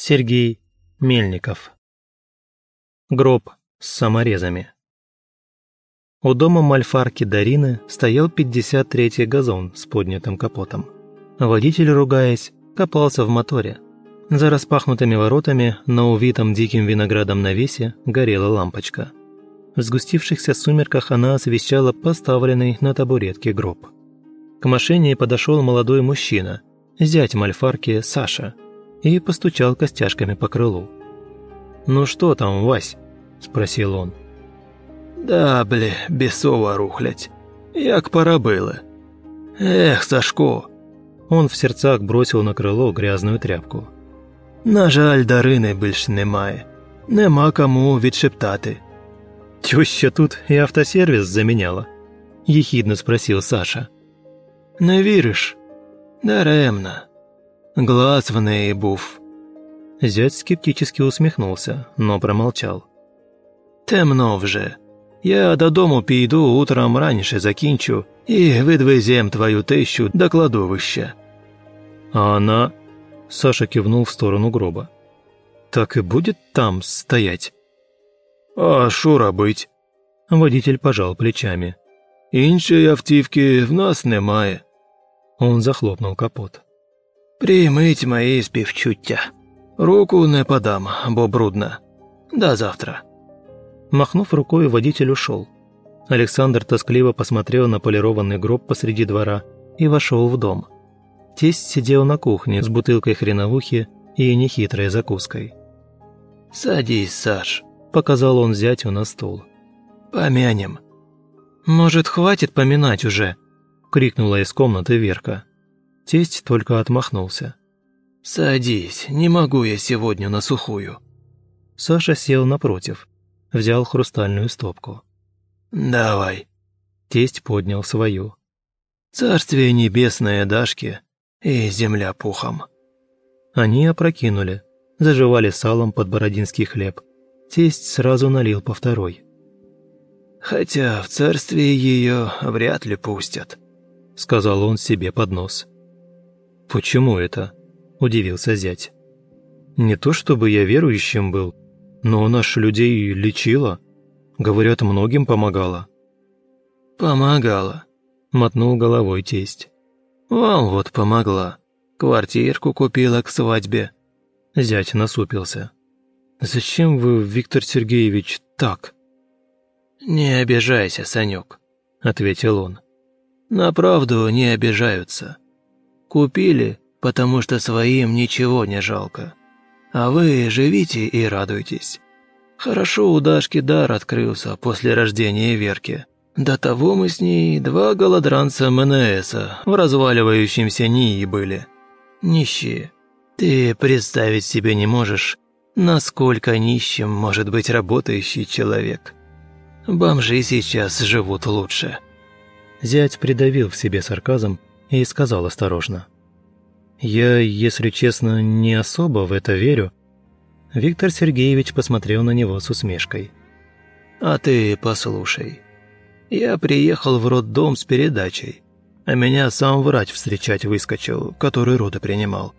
Сергей Мельников. Гроб с саморезами. У дома мальфарки Дарины стоял 53-й газон с поднятым капотом. Водитель, ругаясь, копался в моторе. За распахнутыми воротами, на увитом диким виноградом навесе, горела лампочка. В сгустившихся сумерках она освещала поставленный на табуретке гроб. К машине подошел молодой мужчина, зять мальфарки Саша – и постучал костяшками по крылу. «Ну что там, Вась?» – спросил он. «Да, бля, бесово рухлять. Як пора было. Эх, Сашко!» Он в сердцах бросил на крыло грязную тряпку. «На жаль, Дарини більш немає. Нема кому відшептати». «Теща тут и автосервис заменяла?» – ехидно спросил Саша. «Не віриш? Даремно. Глаз в неї був». Зять скептически усмехнулся, но промолчал. «Темно вже. Я додому піду утром раніше закінчу і відвезем твою тещу до кладовища». «А она...» – Саша кивнул в сторону гроба. «Так и будет там стоять?» «А що робить?» Водитель пожал плечами. «Іншої автівки в нас немає». Он захлопнул капот. Прийміть мої співчуття. Руку не подам, бо брудно. До завтра». Махнув рукой, водитель ушел. Александр тоскливо посмотрел на полированный гроб посреди двора и вошел в дом. Тесть сидел на кухне с бутылкой хреновухи и нехитрой закуской. «Садись, Саш», – показал он зятю на стол. «Помянем». «Может, хватит поминать уже?» – крикнула из комнаты Верка. Тесть только отмахнулся. «Садись, не могу я сегодня на сухую». Саша сел напротив, взял хрустальную стопку. «Давай». Тесть поднял свою. «Царствие небесное Дашке и земля пухом». Они опрокинули, заживали салом под бородинский хлеб. Тесть сразу налил по второй. «Хотя в царствие ее вряд ли пустят», — сказал он себе под нос. «Почему это?» – удивился зять. «Не то чтобы я верующим был, но наши людей лечила. Говорят, многим помогала». «Помогала», – мотнул головой тесть. «Вам вот помогла. Квартирку купила к свадьбе». Зять насупился. «Зачем вы, Виктор Сергеевич, так?» «Не обижайся, Санек», — ответил он. «На правду не обижаются. Купили, потому что своим ничего не жалко. А вы живите и радуйтесь. Хорошо у Дашки дар открылся после рождения Верки. До того мы с ней два голодранца МНСа в разваливающемся НИИ были. Нищие. Ты представить себе не можешь, насколько нищим может быть работающий человек. Бомжи сейчас живут лучше». Зять придавил в себе сарказм, и сказал осторожно. «Я, если честно, не особо в это верю». Виктор Сергеевич посмотрел на него с усмешкой. «А ты послушай. Я приехал в роддом с передачей, а меня сам врач встречать выскочил, который роды принимал.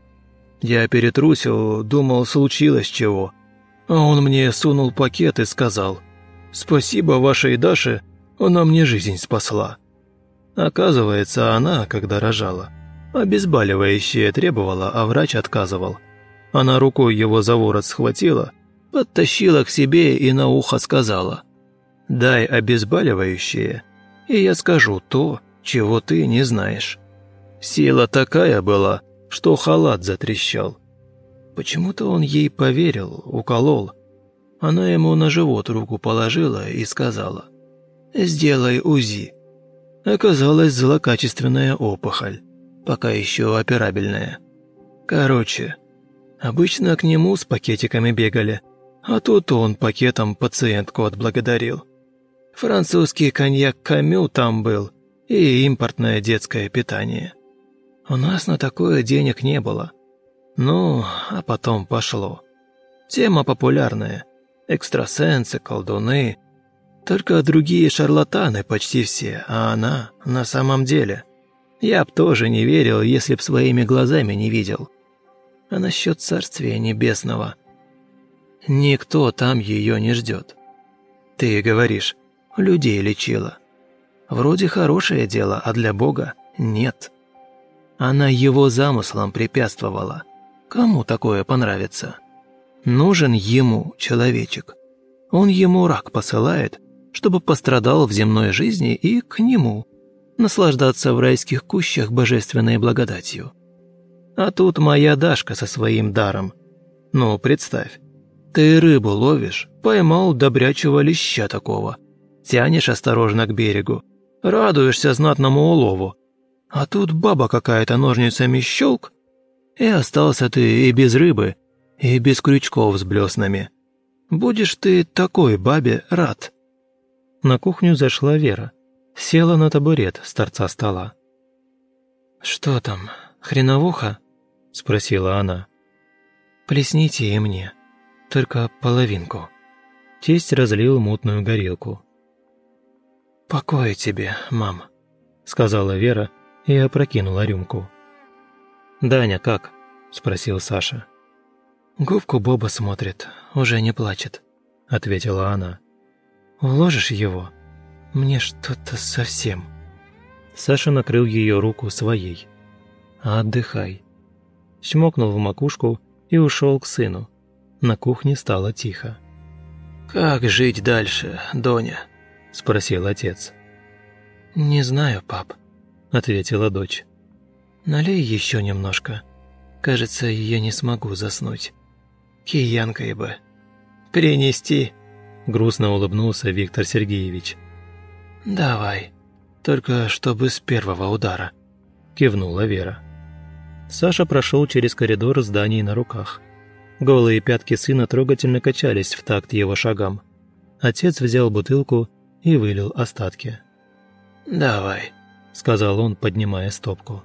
Я перетрусил, думал, случилось чего. А он мне сунул пакет и сказал, «Спасибо вашей Даше, она мне жизнь спасла». Оказывается, она, когда рожала, обезболивающее требовала, а врач отказывал. Она рукой его за ворот схватила, подтащила к себе и на ухо сказала «Дай обезболивающее, и я скажу то, чего ты не знаешь». Сила такая была, что халат затрещал. Почему-то он ей поверил, уколол. Она ему на живот руку положила и сказала «Сделай УЗИ» оказалась злокачественная опухоль, пока еще операбельная. Короче, обычно к нему с пакетиками бегали, а тут он пакетом пациентку отблагодарил. Французский коньяк Камю там был и импортное детское питание. У нас на такое денег не было. Ну, а потом пошло. Тема популярная. Экстрасенсы, колдуны – только другие шарлатаны почти все, а она на самом деле. Я б тоже не верил, если б своими глазами не видел. А насчет Царствия Небесного. Никто там ее не ждет. Ты говоришь, людей лечила. Вроде хорошее дело, а для Бога нет. Она его замыслом препятствовала. Кому такое понравится? Нужен ему человечек. Он ему рак посылает, чтобы пострадал в земной жизни и к нему, наслаждаться в райских кущах божественной благодатью. А тут моя Дашка со своим даром. Ну, представь, ты рыбу ловишь, поймал добрячего леща такого, тянешь осторожно к берегу, радуешься знатному улову, а тут баба какая-то ножницами щелк, и остался ты и без рыбы, и без крючков с блеснами. Будешь ты такой бабе рад». На кухню зашла Вера. Села на табурет с торца стола. «Что там, хреновуха?» – спросила она. «Плесните и мне. Только половинку». Тесть разлил мутную горелку. «Покоя тебе, мам», – сказала Вера и опрокинула рюмку. «Даня как?» – спросил Саша. «Губку Боба смотрит, уже не плачет», – ответила она. Уложишь его? Мне что-то совсем...» Саша накрыл ее руку своей. «Отдыхай». Чмокнул в макушку и ушел к сыну. На кухне стало тихо. «Как жить дальше, Доня?» – спросил отец. «Не знаю, пап», – ответила дочь. «Налей еще немножко. Кажется, я не смогу заснуть. Киянкой бы. Принести!» грустно улыбнулся Виктор Сергеевич. Давай, только чтобы с первого удара, кивнула Вера. Саша прошел через коридор зданий на руках. Голые пятки сына трогательно качались в такт его шагам. Отец взял бутылку и вылил остатки. «Давай», – сказал он, поднимая стопку.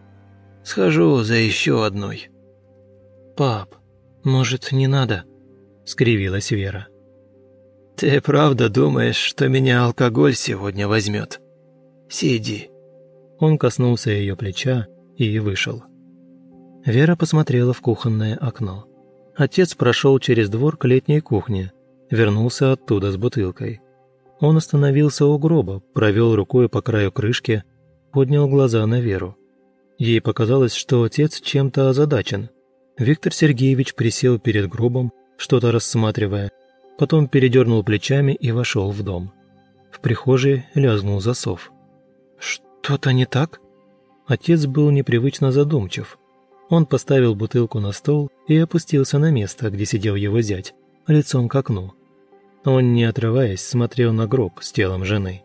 «Схожу за еще одной». «Пап, может, не надо?» – скривилась Вера. «Ты правда думаешь, что меня алкоголь сегодня возьмет? Сиди». Он коснулся ее плеча и вышел. Вера посмотрела в кухонное окно. Отец прошел через двор к летней кухне, вернулся оттуда с бутылкой. Он остановился у гроба, провел рукой по краю крышки, поднял глаза на Веру. Ей показалось, что отец чем-то озадачен. Виктор Сергеевич присел перед гробом, что-то рассматривая – потом передернул плечами и вошел в дом. В прихожей лязнул засов. «Что-то не так?» Отец был непривычно задумчив. Он поставил бутылку на стол и опустился на место, где сидел его зять, лицом к окну. Он, не отрываясь, смотрел на гроб с телом жены.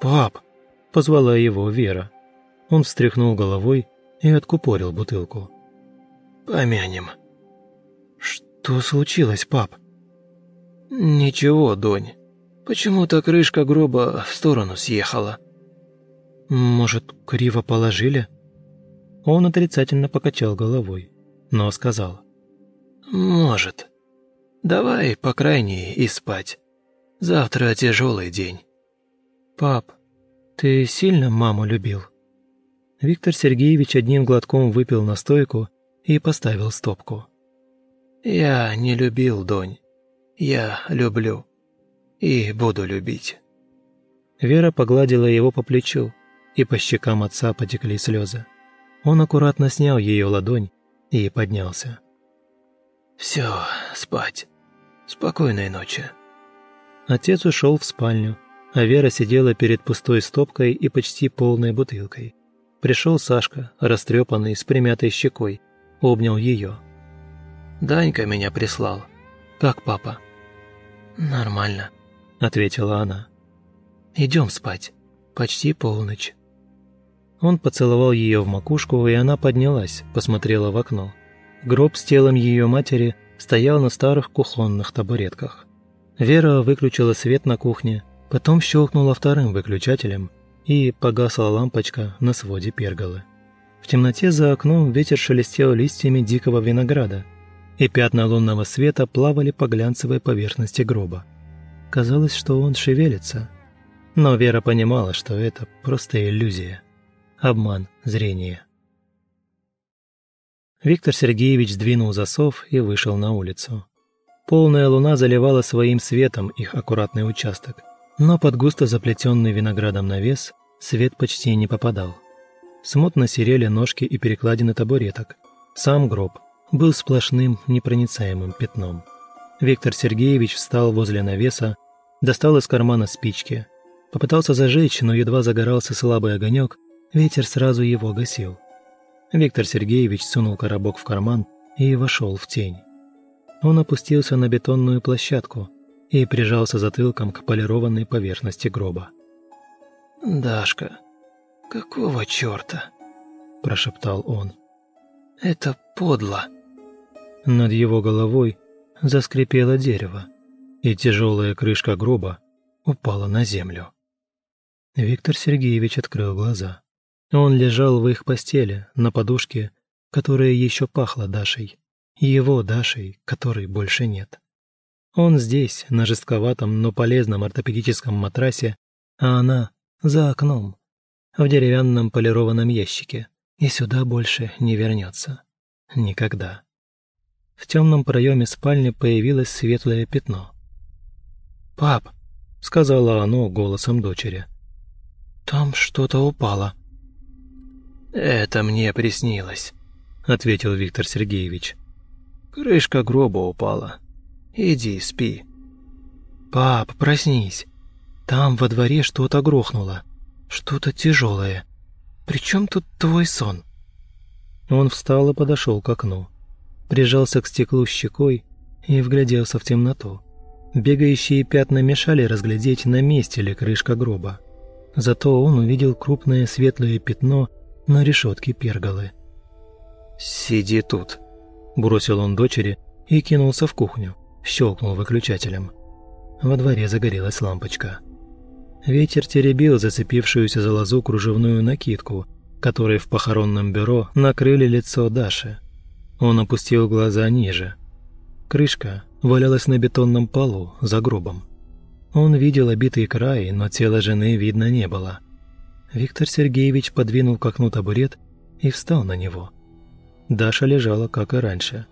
«Пап!» – позвала его Вера. Он встряхнул головой и откупорил бутылку. «Помянем». «Что случилось, пап?» «Ничего, Донь. Почему-то крышка гроба в сторону съехала». «Может, криво положили?» Он отрицательно покачал головой, но сказал. «Может. Давай, по крайней, и спать. Завтра тяжелый день». «Пап, ты сильно маму любил?» Виктор Сергеевич одним глотком выпил настойку и поставил стопку. «Я не любил Донь. Я люблю и буду любить». Вера погладила его по плечу, и по щекам отца потекли слезы. Он аккуратно снял ее ладонь и поднялся. «Все, спать. Спокойной ночи». Отец ушел в спальню, а Вера сидела перед пустой стопкой и почти полной бутылкой. Пришел Сашка, растрепанный, с примятой щекой, обнял ее. «Данька меня прислал. Как папа?» «Нормально», – ответила она. «Идем спать. Почти полночь». Он поцеловал ее в макушку, и она поднялась, посмотрела в окно. Гроб с телом ее матери стоял на старых кухонных табуретках. Вера выключила свет на кухне, потом щелкнула вторым выключателем, и погасла лампочка на своде перголы. В темноте за окном ветер шелестел листьями дикого винограда – и пятна лунного света плавали по глянцевой поверхности гроба. Казалось, что он шевелится, но Вера понимала, что это просто иллюзия, обман зрения. Виктор Сергеевич сдвинул засов и вышел на улицу. Полная луна заливала своим светом их аккуратный участок, но под густо заплетенный виноградом навес свет почти не попадал. Смутно серели ножки и перекладины табуреток. Сам гроб был сплошным непроницаемым пятном. Виктор Сергеевич встал возле навеса, достал из кармана спички, попытался зажечь, но едва загорался слабый огонек, ветер сразу его гасил. Виктор Сергеевич сунул коробок в карман и вошел в тень. Он опустился на бетонную площадку и прижался затылком к полированной поверхности гроба. «Дашка, какого черта?» – прошептал он. – это подло. Над его головой заскрипело дерево, и тяжелая крышка гроба упала на землю. Виктор Сергеевич открыл глаза. Он лежал в их постели, на подушке, которая еще пахла Дашей. Его Дашей, которой больше нет. Он здесь, на жестковатом, но полезном ортопедическом матрасе, а она за окном, в деревянном полированном ящике и сюда больше не вернется. Никогда. В темном проеме спальни появилось светлое пятно. «Пап», — сказала оно голосом дочери, — «там что-то упало». «Это мне приснилось», — ответил Виктор Сергеевич. «Крышка гроба упала. Иди, спи». «Пап, проснись. Там во дворе что-то грохнуло. Что-то тяжелое. «При чем тут твой сон?» Он встал и подошел к окну. Прижался к стеклу щекой и вгляделся в темноту. Бегающие пятна мешали разглядеть, на месте ли крышка гроба. Зато он увидел крупное светлое пятно на решетке перголы. «Сиди тут», – бросил он дочери и кинулся в кухню, щелкнул выключателем. Во дворе загорелась лампочка. «Сиди Ветер теребил зацепившуюся за лозу кружевную накидку, которой в похоронном бюро накрыли лицо Даши. Он опустил глаза ниже. Крышка валялась на бетонном полу за гробом. Он видел обитый край, но тело жены видно не было. Виктор Сергеевич подвинул к окну табурет и встал на него. Даша лежала, как и раньше.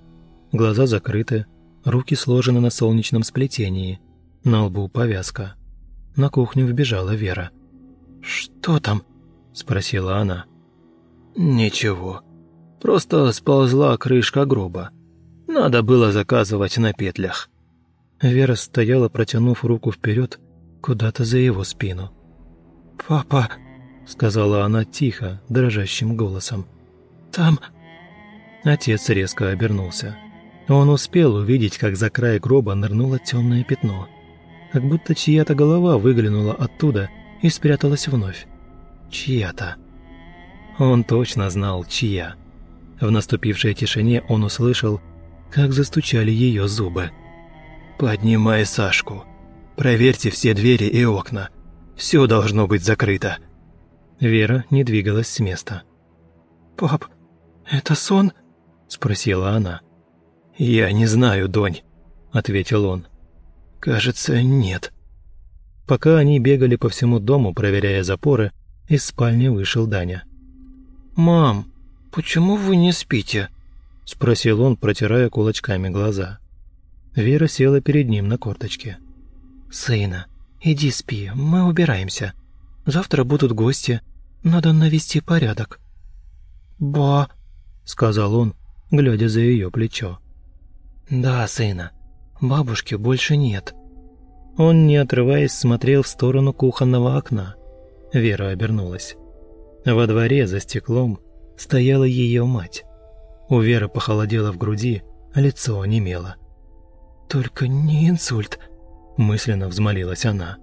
Глаза закрыты, руки сложены на солнечном сплетении, на лбу повязка – на кухню вбежала Вера. «Что там?» – спросила она. «Ничего. Просто сползла крышка гроба. Надо было заказывать на петлях». Вера стояла, протянув руку вперед, куда-то за его спину. «Папа!» – сказала она тихо, дрожащим голосом. «Там...» Отец резко обернулся. Он успел увидеть, как за край гроба нырнуло темное пятно как будто чья-то голова выглянула оттуда и спряталась вновь. Чья-то. Он точно знал, чья. В наступившей тишине он услышал, как застучали ее зубы. «Поднимай Сашку. Проверьте все двери и окна. Все должно быть закрыто». Вера не двигалась с места. «Пап, это сон?» – спросила она. «Я не знаю, Донь», – ответил он. Кажется, нет. Пока они бегали по всему дому, проверяя запоры, из спальни вышел Даня. «Мам, почему вы не спите?» – спросил он, протирая кулачками глаза. Вера села перед ним на корточке. «Сына, иди спи, мы убираемся. Завтра будут гости, надо навести порядок». «Ба», – сказал он, глядя за ее плечо. «Да, сына, Бабушки больше нет. Он, не отрываясь, смотрел в сторону кухонного окна. Вера обернулась. Во дворе за стеклом стояла ее мать. У Веры похолодело в груди, а лицо онемело. «Только не инсульт», – мысленно взмолилась она.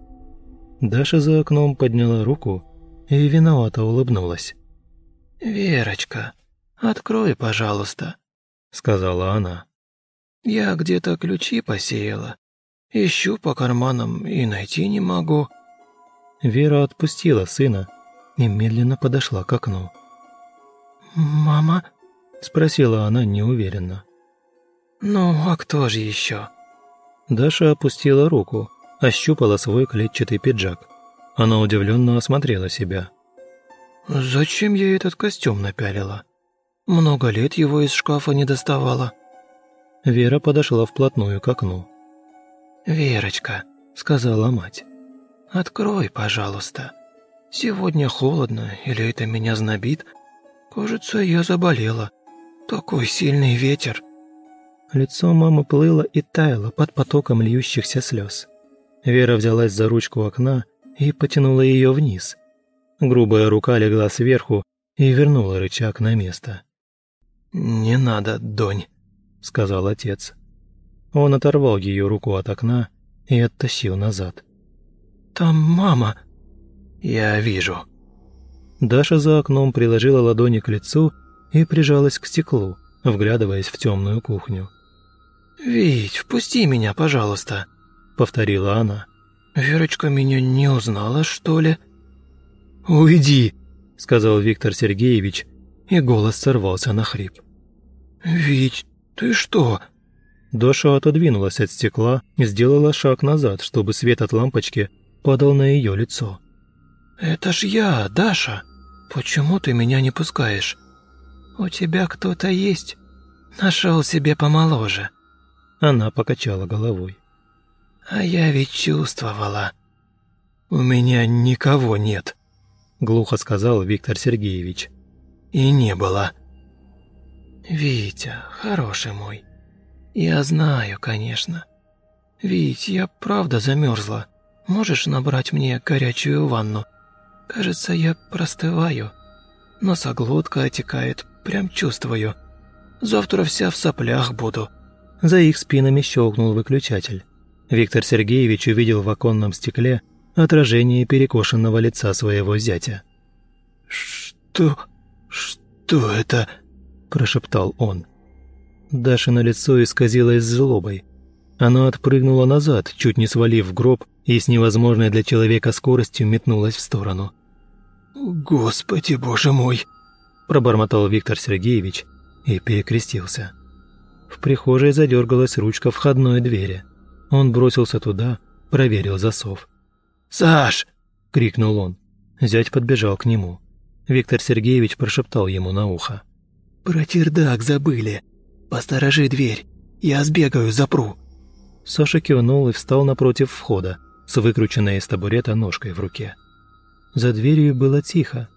Даша за окном подняла руку и виновато улыбнулась. «Верочка, открой, пожалуйста», – сказала она. Я где-то ключи посеяла. Ищу по карманам и найти не могу». Вера отпустила сына и медленно подошла к окну. «Мама?» – спросила она неуверенно. «Ну, а кто же еще?» Даша опустила руку, ощупала свой клетчатый пиджак. Она удивленно осмотрела себя. «Зачем я этот костюм напялила? Много лет его из шкафа не доставала». Вера подошла вплотную к окну. «Верочка», — сказала мать, — «открой, пожалуйста. Сегодня холодно, или это меня знобит? Кажется, я заболела. Такой сильный ветер». Лицо мамы плыло и таяло под потоком льющихся слез. Вера взялась за ручку окна и потянула ее вниз. Грубая рука легла сверху и вернула рычаг на место. «Не надо, Донь», — сказал отец. Он оторвал ее руку от окна и оттащил назад. «Там мама!» «Я вижу». Даша за окном приложила ладони к лицу и прижалась к стеклу, вглядываясь в темную кухню. «Вить, впусти меня, пожалуйста», — повторила она. «Верочка меня не узнала, что ли?» «Уйди», — сказал Виктор Сергеевич, и голос сорвался на хрип. «Вить, «Ты что?» Даша отодвинулась от стекла, и сделала шаг назад, чтобы свет от лампочки падал на ее лицо. «Это ж я, Даша! Почему ты меня не пускаешь? У тебя кто-то есть? Нашел себе помоложе!» Она покачала головой. «А я ведь чувствовала. У меня никого нет», — глухо сказал Виктор Сергеевич. «И не было». «Витя, хороший мой, я знаю, конечно. Вить, я правда замерзла. Можешь набрать мне горячую ванну? Кажется, я простываю. Носоглотка отекает, прям чувствую. Завтра вся в соплях буду». За их спинами щелкнул выключатель. Виктор Сергеевич увидел в оконном стекле отражение перекошенного лица своего зятя. «Что... что это?» прошептал он. Даша на лицо исказилась злобой. Она отпрыгнула назад, чуть не свалив в гроб, и с невозможной для человека скоростью метнулась в сторону. «Господи, боже мой!» – пробормотал Виктор Сергеевич и перекрестился. В прихожей задергалась ручка входной двери. Он бросился туда, проверил засов. «Саш!» – крикнул он. Зять подбежал к нему. Виктор Сергеевич прошептал ему на ухо. «Про чердак забыли. Посторожи дверь. Я сбегаю, запру». Саша кивнул и встал напротив входа, с выкрученной из табурета ножкой в руке. За дверью было тихо.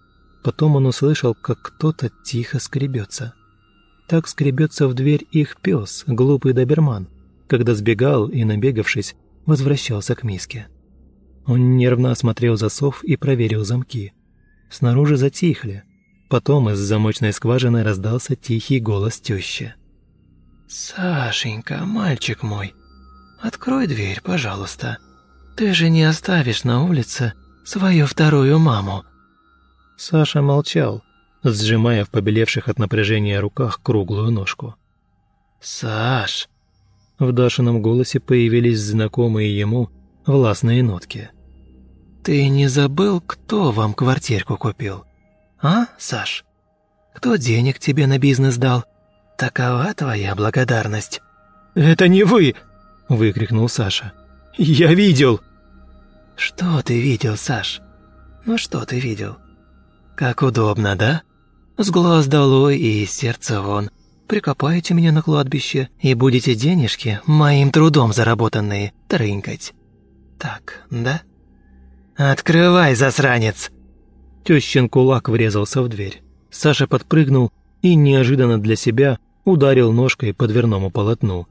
Потом он услышал, как кто-то тихо скребется. Так скребется в дверь их пес, глупый доберман, когда сбегал и, набегавшись, возвращался к миске. Он нервно осмотрел засов и проверил замки. Снаружи затихли – Потом из замочной скважины раздался тихий голос тещи. «Сашенька, мальчик мой, открой дверь, пожалуйста. Ты же не оставишь на улице свою вторую маму». Саша молчал, сжимая в побелевших от напряжения руках круглую ножку. «Саш!» В Дашином голосе появились знакомые ему властные нотки. «Ты не забыл, кто вам квартирку купил? А, Саш? Кто денег тебе на бизнес дал? Такова твоя благодарность». «Это не вы!» – выкрикнул Саша. «Я видел!» «Что ты видел, Саш? Ну что ты видел? Как удобно, да? С глаз долой и сердце вон. Прикопаете меня на кладбище и будете денежки, моим трудом заработанные, трынкать. Так, да? Открывай, засранец!» Тещин кулак врезался в дверь. Саша подпрыгнул и неожиданно для себя ударил ножкой по дверному полотну.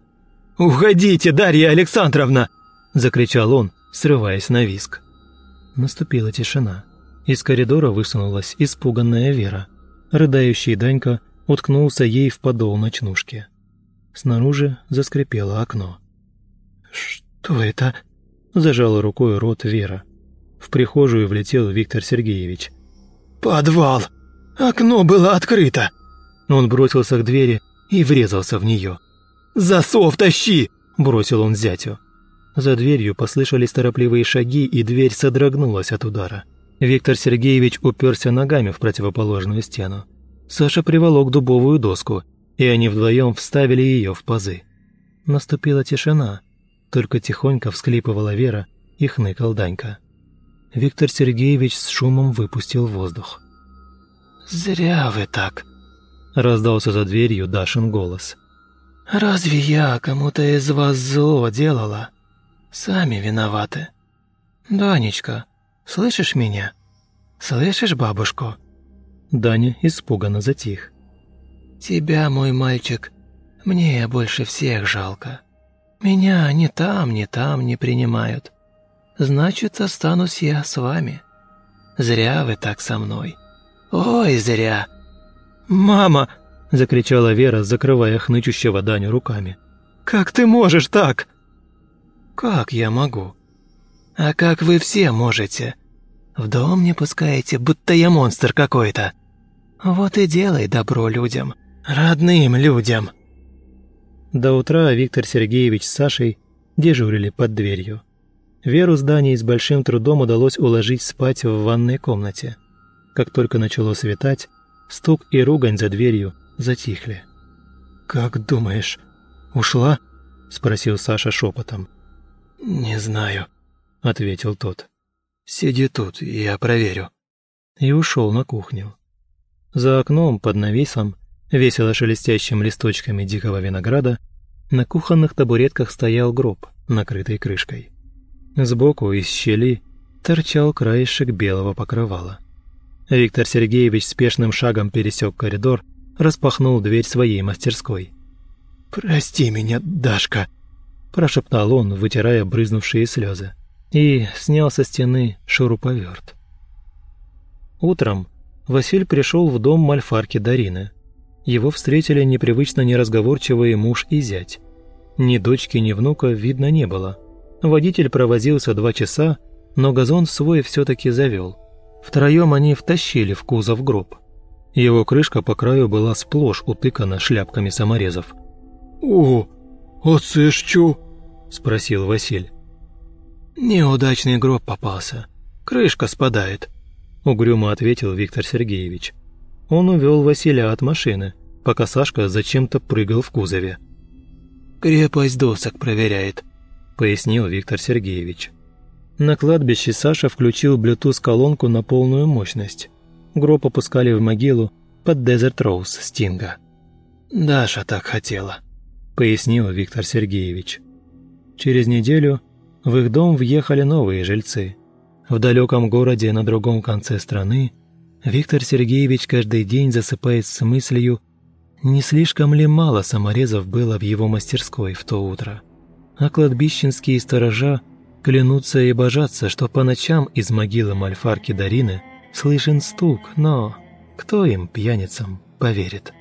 «Уходите, Дарья Александровна!» – закричал он, срываясь на виск. Наступила тишина. Из коридора высунулась испуганная Вера. Рыдающий Данька уткнулся ей в подол ночнушки. Снаружи заскрипело окно. «Что это?» – зажала рукой рот Вера. В прихожую влетел Виктор Сергеевич – «Подвал! Окно было открыто!» Он бросился к двери и врезался в нее. «Засов тащи!» – бросил он зятю. За дверью послышались торопливые шаги, и дверь содрогнулась от удара. Виктор Сергеевич уперся ногами в противоположную стену. Саша приволок дубовую доску, и они вдвоем вставили ее в пазы. Наступила тишина, только тихонько всклипывала Вера и хныкал Данька. Виктор Сергеевич с шумом выпустил воздух. «Зря вы так», – раздался за дверью Дашин голос. «Разве я кому-то из вас зло делала? Сами виноваты. Данечка, слышишь меня? Слышишь бабушку?» Даня испуганно затих. «Тебя, мой мальчик, мне больше всех жалко. Меня ни там, ни там не принимают значит, останусь я с вами. Зря вы так со мной. Ой, зря!» «Мама!» – закричала Вера, закрывая хнычущего Даню руками. «Как ты можешь так?» «Как я могу?» «А как вы все можете?» «В дом не пускаете, будто я монстр какой-то!» «Вот и делай добро людям, родным людям!» До утра Виктор Сергеевич с Сашей дежурили под дверью. Веру с Даней с большим трудом удалось уложить спать в ванной комнате. Как только начало светать, стук и ругань за дверью затихли. «Как думаешь, ушла?» – спросил Саша шепотом. «Не знаю», – ответил тот. «Сиди тут, я проверю». И ушел на кухню. За окном, под навесом, весело шелестящим листочками дикого винограда, на кухонных табуретках стоял гроб, накрытый крышкой. Сбоку, из щели, торчал краешек белого покрывала. Виктор Сергеевич спешным шагом пересек коридор, распахнул дверь своей мастерской. «Прости меня, Дашка!» – прошептал он, вытирая брызнувшие слезы, и снял со стены шуруповерт. Утром Василь пришел в дом мальфарки Дарины. Его встретили непривычно неразговорчивые муж и зять. Ни дочки, ни внука видно не было – Водитель провозился два часа, но газон свой все-таки завел. Втроем они втащили в кузов гроб. Его крышка по краю была сплошь утыкана шляпками саморезов. «О, а це ж – спросил Василь. «Неудачный гроб попался. Крышка спадает», – угрюмо ответил Виктор Сергеевич. Он увел Василя от машины, пока Сашка зачем-то прыгал в кузове. «Крепость досок проверяет», – пояснил Виктор Сергеевич. На кладбище Саша включил Bluetooth-колонку на полную мощность. Гроб опускали в могилу под Desert Rose Стинга. «Даша так хотела», – пояснил Виктор Сергеевич. Через неделю в их дом въехали новые жильцы. В далеком городе на другом конце страны Виктор Сергеевич каждый день засыпает с мыслью, не слишком ли мало саморезов было в его мастерской в то утро а кладбищенские сторожа клянутся и божатся, что по ночам из могилы Мальфарки Дарины слышен стук, но кто им, пьяницам, поверит?»